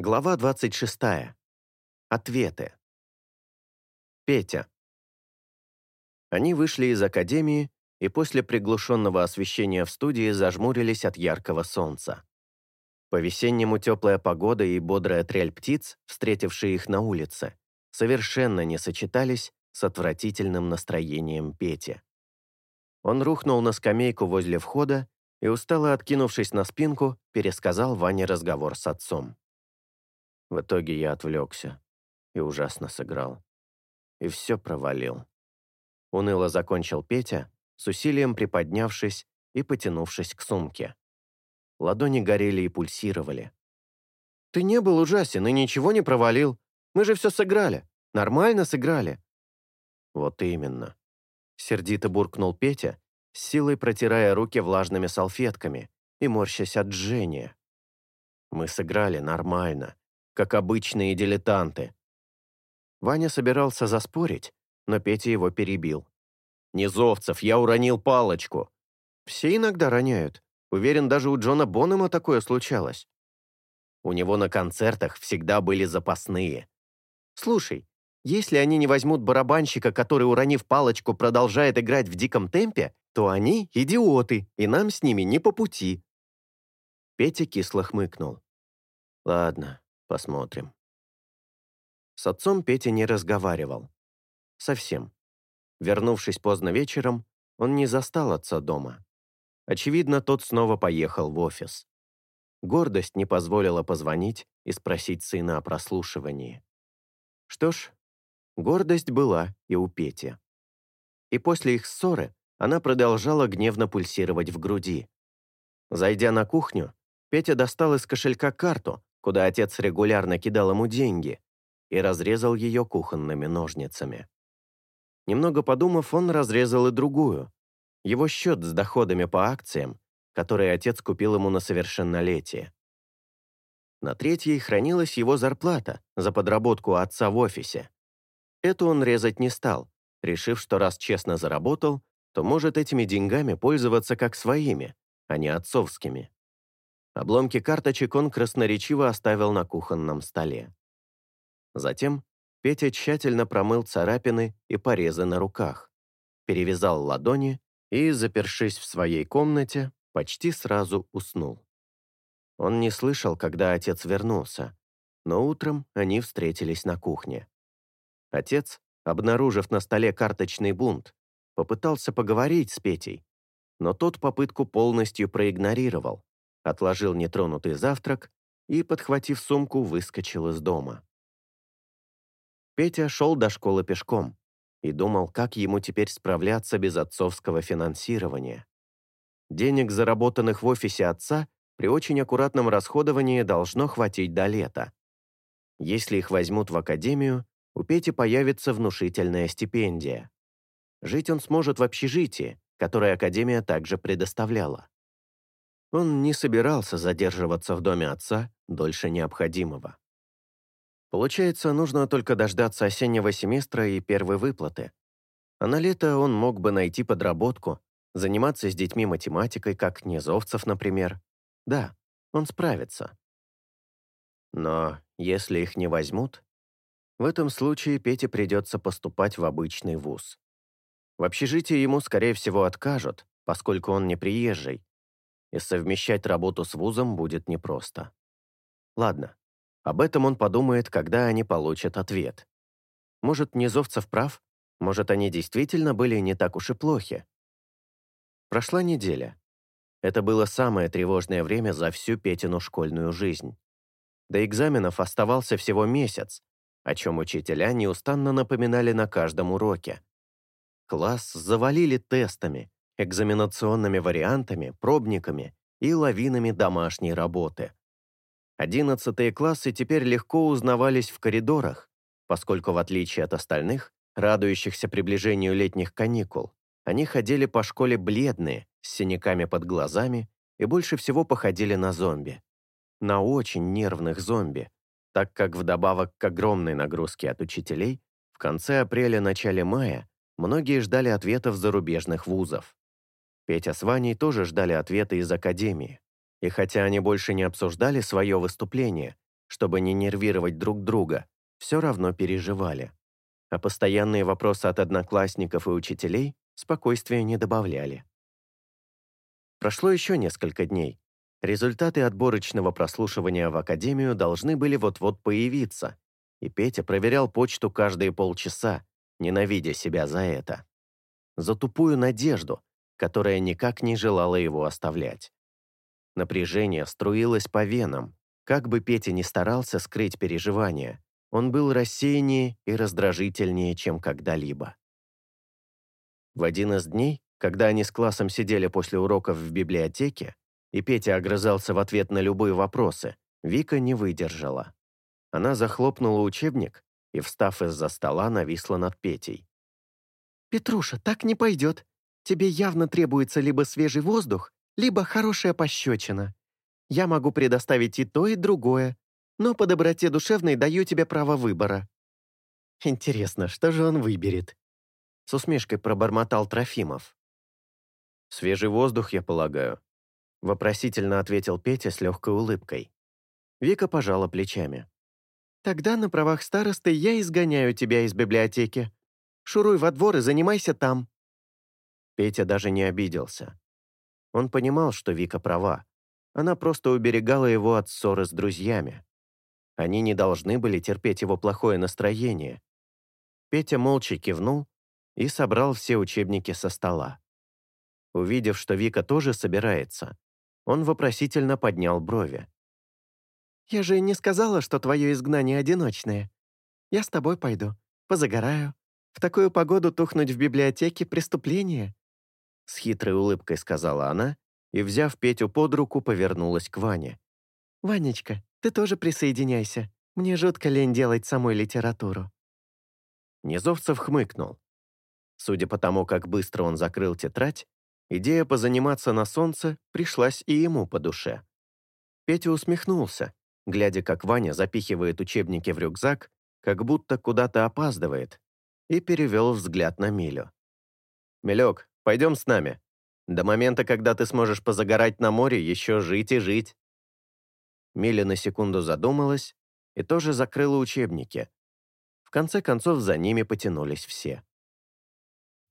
Глава 26. Ответы. Петя. Они вышли из академии и после приглушенного освещения в студии зажмурились от яркого солнца. По-весеннему теплая погода и бодрая трель птиц, встретившие их на улице, совершенно не сочетались с отвратительным настроением Пети. Он рухнул на скамейку возле входа и, устало откинувшись на спинку, пересказал Ване разговор с отцом. В итоге я отвлекся и ужасно сыграл. И все провалил. Уныло закончил Петя, с усилием приподнявшись и потянувшись к сумке. Ладони горели и пульсировали. «Ты не был ужасен и ничего не провалил. Мы же все сыграли. Нормально сыграли». «Вот именно». Сердито буркнул Петя, с силой протирая руки влажными салфетками и морщась от жжения. «Мы сыграли нормально, как обычные дилетанты. Ваня собирался заспорить, но Петя его перебил. «Низовцев, я уронил палочку!» «Все иногда роняют. Уверен, даже у Джона Бонема такое случалось». У него на концертах всегда были запасные. «Слушай, если они не возьмут барабанщика, который, уронив палочку, продолжает играть в диком темпе, то они идиоты, и нам с ними не по пути». Петя кисло хмыкнул. «Ладно, Посмотрим. С отцом Петя не разговаривал. Совсем. Вернувшись поздно вечером, он не застал отца дома. Очевидно, тот снова поехал в офис. Гордость не позволила позвонить и спросить сына о прослушивании. Что ж, гордость была и у Пети. И после их ссоры она продолжала гневно пульсировать в груди. Зайдя на кухню, Петя достал из кошелька карту, куда отец регулярно кидал ему деньги, и разрезал ее кухонными ножницами. Немного подумав, он разрезал и другую. Его счет с доходами по акциям, которые отец купил ему на совершеннолетие. На третьей хранилась его зарплата за подработку отца в офисе. Эту он резать не стал, решив, что раз честно заработал, то может этими деньгами пользоваться как своими, а не отцовскими. Обломки карточек он красноречиво оставил на кухонном столе. Затем Петя тщательно промыл царапины и порезы на руках, перевязал ладони и, запершись в своей комнате, почти сразу уснул. Он не слышал, когда отец вернулся, но утром они встретились на кухне. Отец, обнаружив на столе карточный бунт, попытался поговорить с Петей, но тот попытку полностью проигнорировал, отложил нетронутый завтрак и, подхватив сумку, выскочил из дома. Петя шел до школы пешком и думал, как ему теперь справляться без отцовского финансирования. Денег, заработанных в офисе отца, при очень аккуратном расходовании должно хватить до лета. Если их возьмут в академию, у Пети появится внушительная стипендия. Жить он сможет в общежитии, которое академия также предоставляла. Он не собирался задерживаться в доме отца дольше необходимого. Получается, нужно только дождаться осеннего семестра и первой выплаты. А на лето он мог бы найти подработку, заниматься с детьми математикой, как Низовцев, например. Да, он справится. Но если их не возьмут, в этом случае Пете придется поступать в обычный вуз. В общежитии ему, скорее всего, откажут, поскольку он не приезжий, и совмещать работу с вузом будет непросто. Ладно, об этом он подумает, когда они получат ответ. Может, Низовцев прав? Может, они действительно были не так уж и плохи? Прошла неделя. Это было самое тревожное время за всю Петину школьную жизнь. До экзаменов оставался всего месяц, о чем учителя неустанно напоминали на каждом уроке. Класс завалили тестами, экзаменационными вариантами, пробниками и лавинами домашней работы. Одиннадцатые классы теперь легко узнавались в коридорах, поскольку, в отличие от остальных, радующихся приближению летних каникул, они ходили по школе бледные, с синяками под глазами и больше всего походили на зомби. На очень нервных зомби, так как вдобавок к огромной нагрузке от учителей, в конце апреля-начале мая многие ждали ответов зарубежных вузов. Петя с Ваней тоже ждали ответа из академии. И хотя они больше не обсуждали свое выступление, чтобы не нервировать друг друга, все равно переживали. А постоянные вопросы от одноклассников и учителей спокойствия не добавляли. Прошло еще несколько дней. Результаты отборочного прослушивания в академию должны были вот-вот появиться, и Петя проверял почту каждые полчаса, ненавидя себя за это. За тупую надежду, которая никак не желала его оставлять. Напряжение струилось по венам. Как бы Петя ни старался скрыть переживания, он был рассеяннее и раздражительнее, чем когда-либо. В один из дней, когда они с классом сидели после уроков в библиотеке, и Петя огрызался в ответ на любые вопросы, Вика не выдержала. Она захлопнула учебник и, встав из-за стола, нависла над Петей. «Петруша, так не пойдет. Тебе явно требуется либо свежий воздух, либо хорошая пощечина. Я могу предоставить и то, и другое, но по доброте душевной даю тебе право выбора». «Интересно, что же он выберет?» С усмешкой пробормотал Трофимов. «Свежий воздух, я полагаю», — вопросительно ответил Петя с легкой улыбкой. Вика пожала плечами. «Тогда на правах старосты я изгоняю тебя из библиотеки. Шуруй во двор и занимайся там». Петя даже не обиделся. Он понимал, что Вика права. Она просто уберегала его от ссоры с друзьями. Они не должны были терпеть его плохое настроение. Петя молча кивнул и собрал все учебники со стола. Увидев, что Вика тоже собирается, он вопросительно поднял брови. «Я же не сказала, что твое изгнание одиночное. Я с тобой пойду, позагораю. В такую погоду тухнуть в библиотеке — преступление. С хитрой улыбкой сказала она и, взяв Петю под руку, повернулась к Ване. «Ванечка, ты тоже присоединяйся. Мне жутко лень делать самой литературу». Низовцев хмыкнул. Судя по тому, как быстро он закрыл тетрадь, идея позаниматься на солнце пришлась и ему по душе. Петя усмехнулся, глядя, как Ваня запихивает учебники в рюкзак, как будто куда-то опаздывает, и перевел взгляд на Милю. «Милек, Пойдем с нами. До момента, когда ты сможешь позагорать на море, еще жить и жить». Миля на секунду задумалась и тоже закрыла учебники. В конце концов, за ними потянулись все.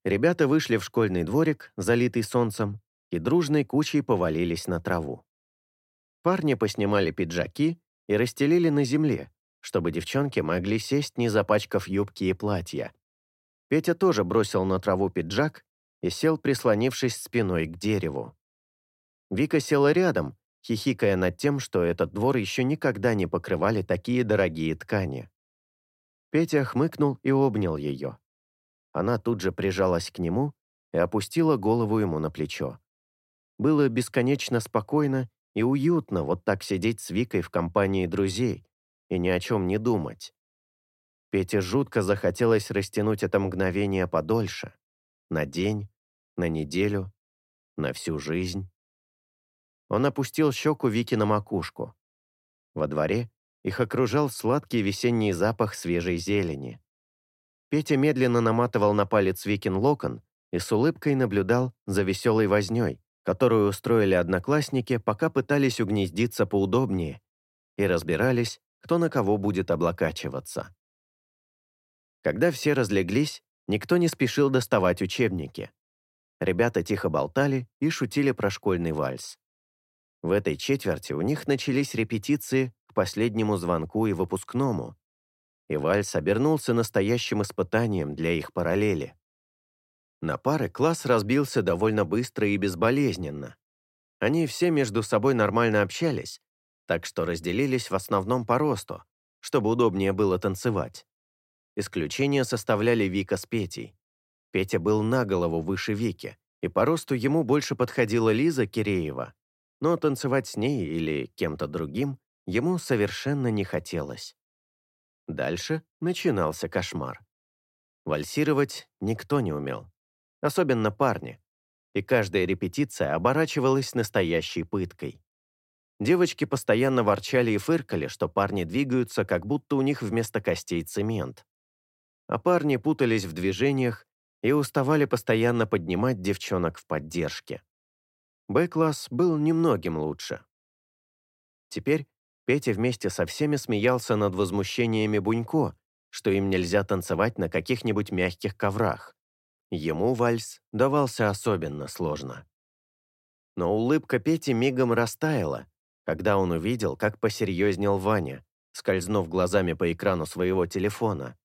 Ребята вышли в школьный дворик, залитый солнцем, и дружной кучей повалились на траву. Парни поснимали пиджаки и расстелили на земле, чтобы девчонки могли сесть, не запачкав юбки и платья. Петя тоже бросил на траву пиджак и сел, прислонившись спиной к дереву. Вика села рядом, хихикая над тем, что этот двор еще никогда не покрывали такие дорогие ткани. Петя хмыкнул и обнял ее. Она тут же прижалась к нему и опустила голову ему на плечо. Было бесконечно спокойно и уютно вот так сидеть с Викой в компании друзей и ни о чем не думать. Пете жутко захотелось растянуть это мгновение подольше на день, на неделю, на всю жизнь. Он опустил щеку Вики на макушку. Во дворе их окружал сладкий весенний запах свежей зелени. Петя медленно наматывал на палец Викин локон и с улыбкой наблюдал за веселой вознёй, которую устроили одноклассники, пока пытались угнездиться поудобнее и разбирались, кто на кого будет облокачиваться. Когда все разлеглись, Никто не спешил доставать учебники. Ребята тихо болтали и шутили про школьный вальс. В этой четверти у них начались репетиции к последнему звонку и выпускному, и вальс обернулся настоящим испытанием для их параллели. На пары класс разбился довольно быстро и безболезненно. Они все между собой нормально общались, так что разделились в основном по росту, чтобы удобнее было танцевать. Исключение составляли Вика с Петей. Петя был на голову выше Вики, и по росту ему больше подходила Лиза Киреева, но танцевать с ней или кем-то другим ему совершенно не хотелось. Дальше начинался кошмар. Вальсировать никто не умел, особенно парни, и каждая репетиция оборачивалась настоящей пыткой. Девочки постоянно ворчали и фыркали, что парни двигаются, как будто у них вместо костей цемент а парни путались в движениях и уставали постоянно поднимать девчонок в поддержке. Б-класс был немногим лучше. Теперь Петя вместе со всеми смеялся над возмущениями Бунько, что им нельзя танцевать на каких-нибудь мягких коврах. Ему вальс давался особенно сложно. Но улыбка Пети мигом растаяла, когда он увидел, как посерьезнел Ваня, скользнув глазами по экрану своего телефона.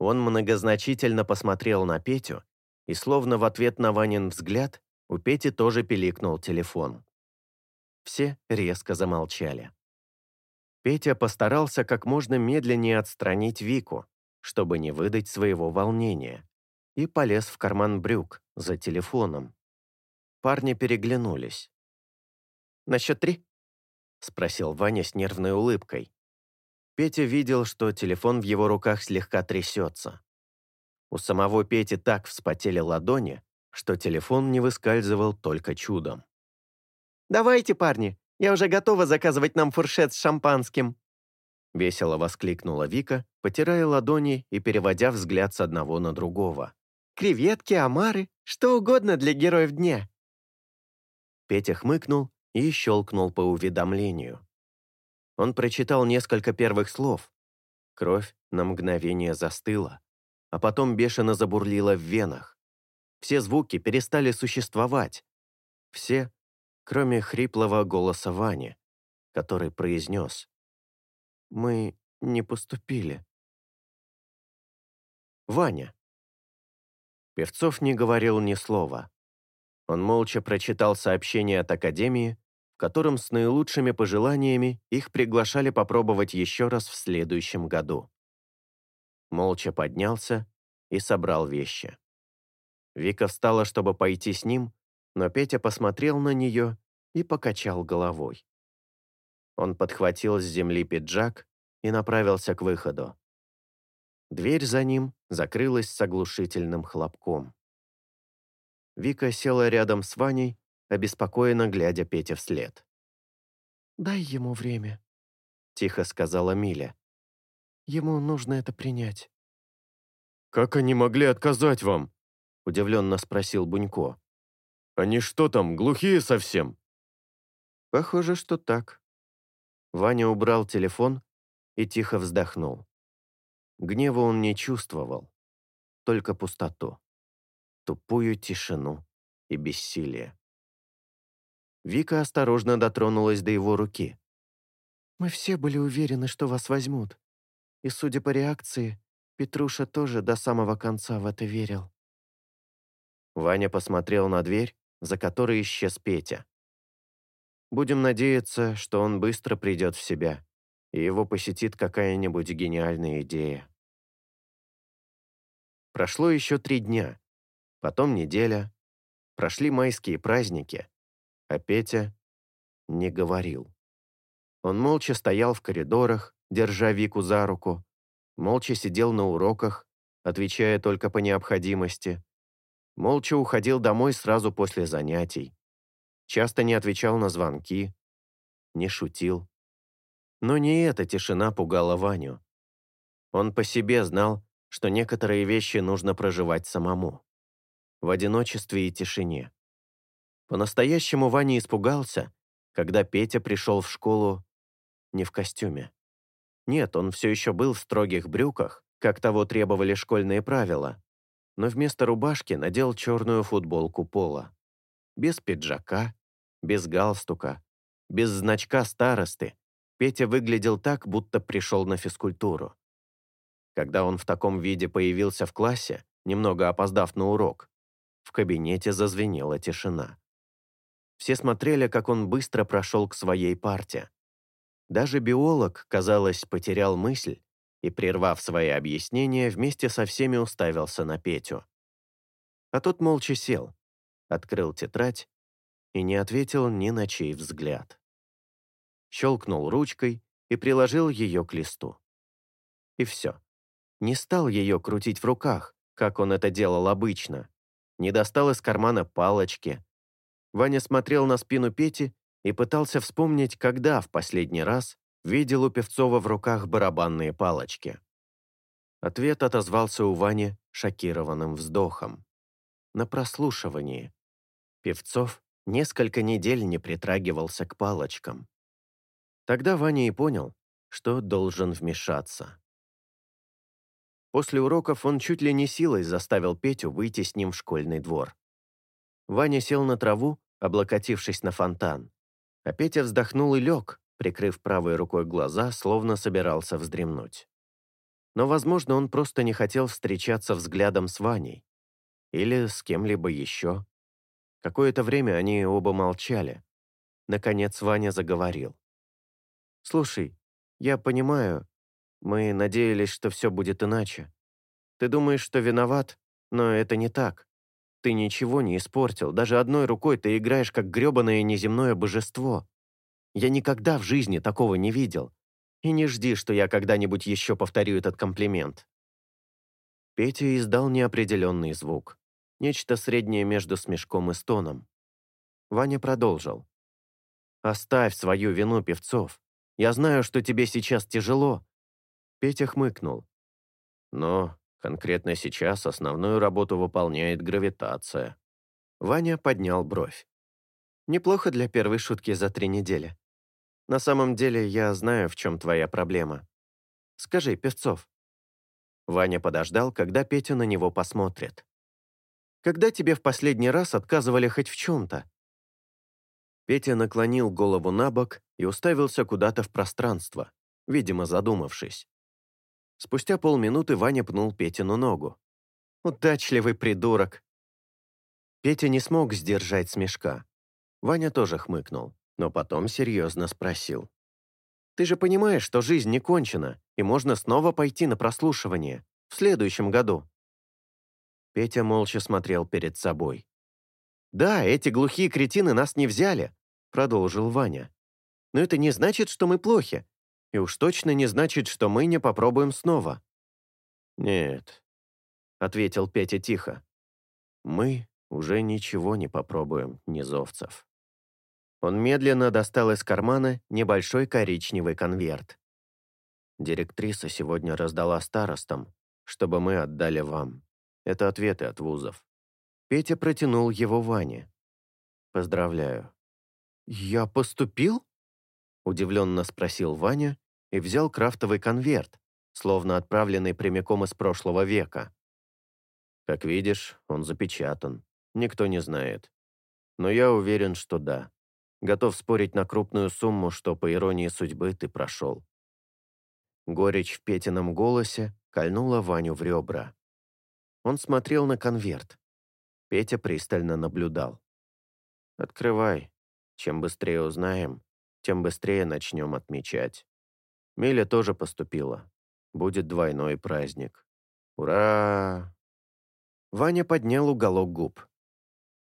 Он многозначительно посмотрел на Петю, и словно в ответ на Ванин взгляд у Пети тоже пиликнул телефон. Все резко замолчали. Петя постарался как можно медленнее отстранить Вику, чтобы не выдать своего волнения, и полез в карман брюк за телефоном. Парни переглянулись. «На счет три?» — спросил Ваня с нервной улыбкой. Петя видел, что телефон в его руках слегка трясется. У самого Пети так вспотели ладони, что телефон не выскальзывал только чудом. «Давайте, парни, я уже готова заказывать нам фуршет с шампанским!» Весело воскликнула Вика, потирая ладони и переводя взгляд с одного на другого. «Креветки, омары, что угодно для героев дня!» Петя хмыкнул и щелкнул по уведомлению. Он прочитал несколько первых слов. Кровь на мгновение застыла, а потом бешено забурлила в венах. Все звуки перестали существовать. Все, кроме хриплого голоса Вани, который произнес «Мы не поступили». Ваня. Певцов не говорил ни слова. Он молча прочитал сообщение от Академии, в котором с наилучшими пожеланиями их приглашали попробовать еще раз в следующем году. Молча поднялся и собрал вещи. Вика встала, чтобы пойти с ним, но Петя посмотрел на нее и покачал головой. Он подхватил с земли пиджак и направился к выходу. Дверь за ним закрылась с оглушительным хлопком. Вика села рядом с Ваней, обеспокоенно глядя Пете вслед. «Дай ему время», — тихо сказала Миля. «Ему нужно это принять». «Как они могли отказать вам?» — удивленно спросил Бунько. «Они что там, глухие совсем?» «Похоже, что так». Ваня убрал телефон и тихо вздохнул. Гнева он не чувствовал, только пустоту тупую тишину и бессилие. Вика осторожно дотронулась до его руки. «Мы все были уверены, что вас возьмут. И, судя по реакции, Петруша тоже до самого конца в это верил». Ваня посмотрел на дверь, за которой исчез Петя. Будем надеяться, что он быстро придет в себя, и его посетит какая-нибудь гениальная идея. Прошло еще три дня, потом неделя, прошли майские праздники, а Петя не говорил. Он молча стоял в коридорах, держа Вику за руку, молча сидел на уроках, отвечая только по необходимости, молча уходил домой сразу после занятий, часто не отвечал на звонки, не шутил. Но не эта тишина пугала Ваню. Он по себе знал, что некоторые вещи нужно проживать самому в одиночестве и тишине. По-настоящему Ваня испугался, когда Петя пришел в школу не в костюме. Нет, он все еще был в строгих брюках, как того требовали школьные правила, но вместо рубашки надел черную футболку пола. Без пиджака, без галстука, без значка старосты. Петя выглядел так, будто пришел на физкультуру. Когда он в таком виде появился в классе, немного опоздав на урок, в кабинете зазвенела тишина. Все смотрели, как он быстро прошел к своей парте. Даже биолог, казалось, потерял мысль и, прервав свои объяснения, вместе со всеми уставился на Петю. А тот молча сел, открыл тетрадь и не ответил ни на чей взгляд. Щелкнул ручкой и приложил ее к листу. И все. Не стал ее крутить в руках, как он это делал обычно, не достал из кармана палочки. Ваня смотрел на спину Пети и пытался вспомнить, когда в последний раз видел у Певцова в руках барабанные палочки. Ответ отозвался у Вани шокированным вздохом. На Тогда Ваня и понял, что должен вмешаться. После уроков он чуть ли не силой заставил Петю выйти с ним в школьный двор. Ваня сел на траву, облокотившись на фонтан, а Петя вздохнул и лег, прикрыв правой рукой глаза, словно собирался вздремнуть. Но, возможно, он просто не хотел встречаться взглядом с Ваней. Или с кем-либо еще. Какое-то время они оба молчали. Наконец Ваня заговорил. «Слушай, я понимаю, мы надеялись, что все будет иначе. Ты думаешь, что виноват, но это не так. Ты ничего не испортил, даже одной рукой ты играешь как грёбаное неземное божество. Я никогда в жизни такого не видел. И не жди, что я когда-нибудь еще повторю этот комплимент». Петя издал неопределенный звук. Нечто среднее между смешком и стоном. Ваня продолжил. «Оставь свою вину, Певцов. Я знаю, что тебе сейчас тяжело». Петя хмыкнул. «Но конкретно сейчас основную работу выполняет гравитация». Ваня поднял бровь. «Неплохо для первой шутки за три недели. На самом деле я знаю, в чем твоя проблема. Скажи, Певцов». Ваня подождал, когда Петя на него посмотрит. Когда тебе в последний раз отказывали хоть в чем-то?» Петя наклонил голову на бок и уставился куда-то в пространство, видимо, задумавшись. Спустя полминуты Ваня пнул Петину ногу. «Удачливый придурок!» Петя не смог сдержать смешка. Ваня тоже хмыкнул, но потом серьезно спросил. «Ты же понимаешь, что жизнь не кончена, и можно снова пойти на прослушивание в следующем году?» Петя молча смотрел перед собой. «Да, эти глухие кретины нас не взяли», — продолжил Ваня. «Но это не значит, что мы плохи. И уж точно не значит, что мы не попробуем снова». «Нет», — ответил Петя тихо. «Мы уже ничего не попробуем, Низовцев». Он медленно достал из кармана небольшой коричневый конверт. Директриса сегодня раздала старостам, чтобы мы отдали вам. Это ответы от вузов. Петя протянул его Ване. «Поздравляю». «Я поступил?» Удивленно спросил Ваня и взял крафтовый конверт, словно отправленный прямиком из прошлого века. Как видишь, он запечатан. Никто не знает. Но я уверен, что да. Готов спорить на крупную сумму, что, по иронии судьбы, ты прошел. Горечь в Петином голосе кольнула Ваню в ребра. Он смотрел на конверт. Петя пристально наблюдал. «Открывай. Чем быстрее узнаем, тем быстрее начнем отмечать. Миля тоже поступила. Будет двойной праздник. Ура!» Ваня поднял уголок губ.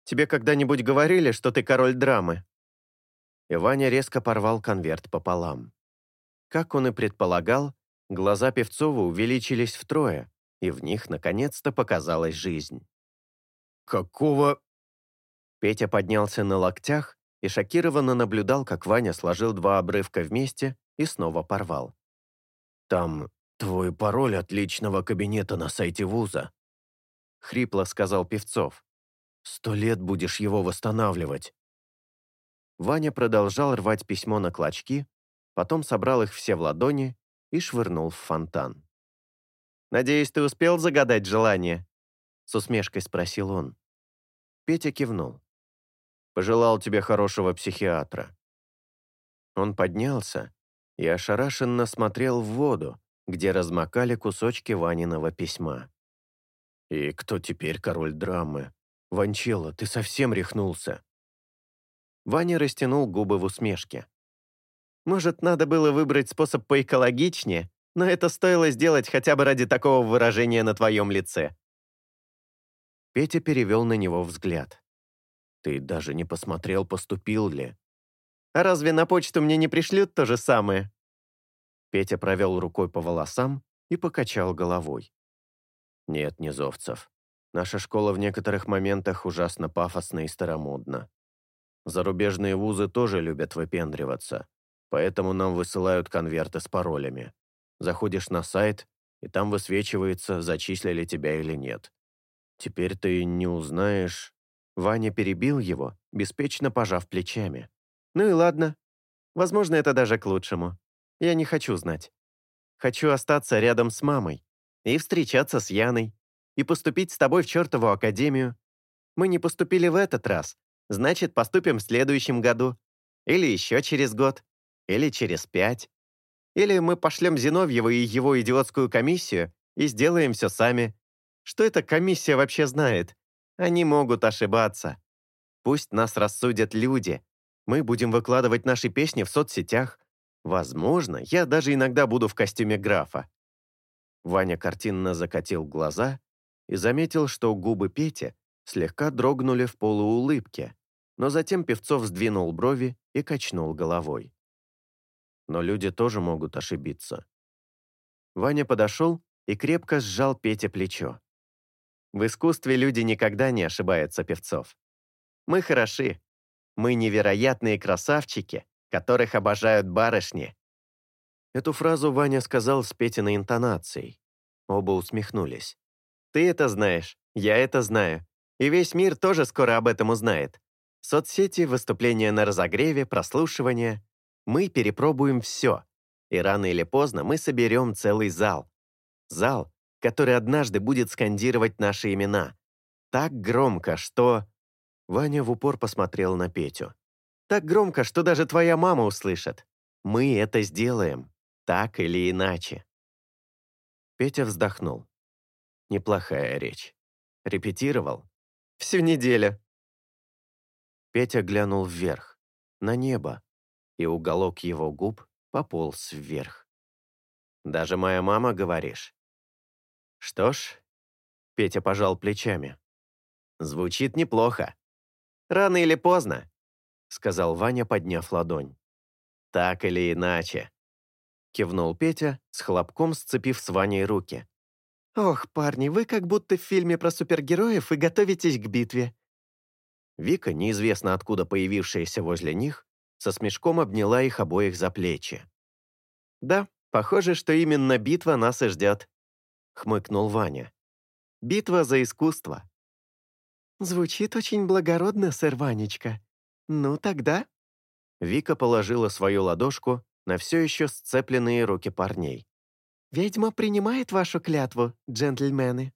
«Тебе когда-нибудь говорили, что ты король драмы?» И Ваня резко порвал конверт пополам. Как он и предполагал, глаза Певцова увеличились втрое, и в них наконец-то показалась жизнь. «Какого...» Петя поднялся на локтях и шокированно наблюдал, как Ваня сложил два обрывка вместе и снова порвал. «Там твой пароль от личного кабинета на сайте вуза», — хрипло сказал Певцов. «Сто лет будешь его восстанавливать». Ваня продолжал рвать письмо на клочки, потом собрал их все в ладони и швырнул в фонтан. «Надеюсь, ты успел загадать желание?» С усмешкой спросил он. Петя кивнул. «Пожелал тебе хорошего психиатра». Он поднялся и ошарашенно смотрел в воду, где размокали кусочки Ваниного письма. «И кто теперь король драмы? Ванчелло, ты совсем рехнулся?» Ваня растянул губы в усмешке. «Может, надо было выбрать способ поэкологичнее но это стоило сделать хотя бы ради такого выражения на твоем лице». Петя перевел на него взгляд. «Ты даже не посмотрел, поступил ли?» «А разве на почту мне не пришлют то же самое?» Петя провел рукой по волосам и покачал головой. «Нет, Низовцев, наша школа в некоторых моментах ужасно пафосна и старомодна. Зарубежные вузы тоже любят выпендриваться, поэтому нам высылают конверты с паролями. Заходишь на сайт, и там высвечивается, зачислили тебя или нет. Теперь ты не узнаешь...» Ваня перебил его, беспечно пожав плечами. «Ну и ладно. Возможно, это даже к лучшему. Я не хочу знать. Хочу остаться рядом с мамой и встречаться с Яной, и поступить с тобой в чертову академию. Мы не поступили в этот раз, значит, поступим в следующем году. Или еще через год. Или через пять. Или мы пошлем Зиновьева и его идиотскую комиссию и сделаем все сами. Что эта комиссия вообще знает? Они могут ошибаться. Пусть нас рассудят люди. Мы будем выкладывать наши песни в соцсетях. Возможно, я даже иногда буду в костюме графа. Ваня картинно закатил глаза и заметил, что губы Пети слегка дрогнули в полуулыбке, но затем Певцов сдвинул брови и качнул головой. Но люди тоже могут ошибиться. Ваня подошел и крепко сжал Пете плечо. В искусстве люди никогда не ошибаются, Певцов. Мы хороши. Мы невероятные красавчики, которых обожают барышни. Эту фразу Ваня сказал с Петиной интонацией. Оба усмехнулись. «Ты это знаешь, я это знаю. И весь мир тоже скоро об этом узнает. Соцсети, выступления на разогреве, прослушивания. Мы перепробуем все. И рано или поздно мы соберем целый зал. Зал, который однажды будет скандировать наши имена. Так громко, что...» Ваня в упор посмотрел на Петю. «Так громко, что даже твоя мама услышит. Мы это сделаем, так или иначе». Петя вздохнул. Неплохая речь. Репетировал? Всю неделю. Петя глянул вверх, на небо, и уголок его губ пополз вверх. «Даже моя мама, говоришь?» «Что ж...» — Петя пожал плечами. «Звучит неплохо. Рано или поздно», — сказал Ваня, подняв ладонь. «Так или иначе», — кивнул Петя, с хлопком сцепив с Ваней руки. «Ох, парни, вы как будто в фильме про супергероев и готовитесь к битве». Вика, неизвестно откуда появившаяся возле них, со смешком обняла их обоих за плечи. «Да, похоже, что именно битва нас и ждет», — хмыкнул Ваня. «Битва за искусство». «Звучит очень благородно, сэр Ванечка. Ну, тогда...» Вика положила свою ладошку на все еще сцепленные руки парней. «Ведьма принимает вашу клятву, джентльмены».